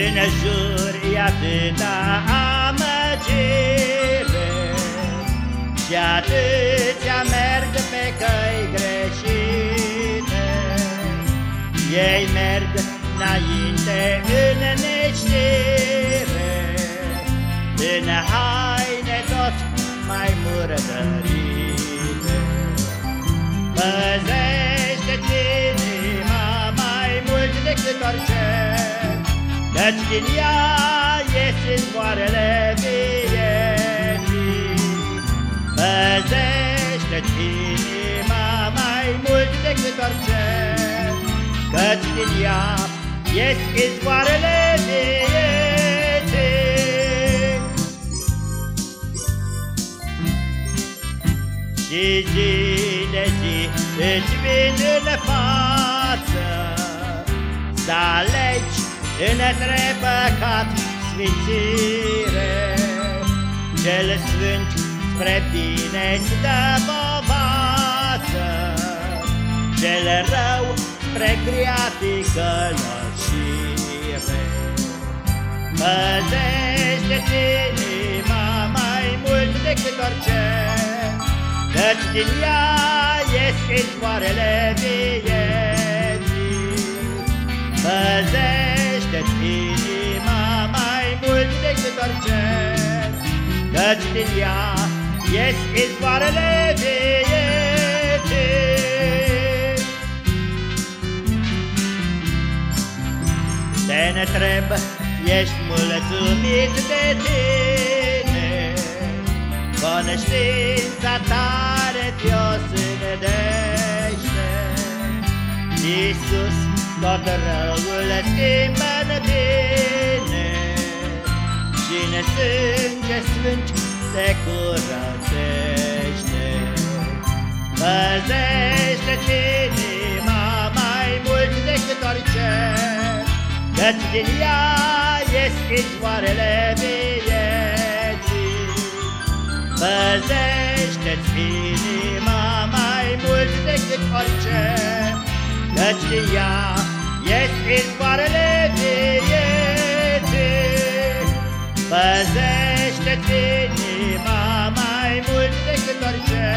În jur e atâta amăgire Și atâția merg pe căi greșite. Ei merg înainte în neștire. În haine tot mai murdărite. Păzește-ți inima mai mult decât orice Căci din ea iese zboarele vieții. Păzește-ți inima mai mult decât orice Căci din ea iese izvoarele vieții. Și zi de zi îți vin în față Să alegi între păcat sfințire, Cel sfânt spre bine-ți dă povață, Cel rău spre grea ticălășire. Păzește-ți inima mai mult decât orice, Căci din ea ies izvoarele vieții. Păzește inima mai mult decât orice, Căci din ea ies izvoarele vieții. Te întreb, ești mulțumit de tine, Conștiința tare ți-o sânedește, Iisus tot răul schimbă în bine Și în sânge sfânt te curățește. Păzește-ți inima mai mult decât orice Căci din ea ies izvoarele vieții. Păzește-ți inima mai mult decât orice Căci din ea ies izvoarele vieții. Păzește-ți inima mai mult decât orice,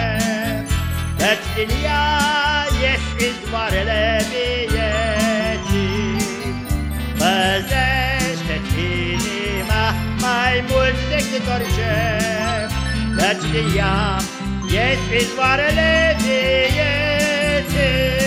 Căci din ea ies izvoarele vieții. Păzește-ți inima mai mult decât orice, Căci din ea ies izvoarele vieții.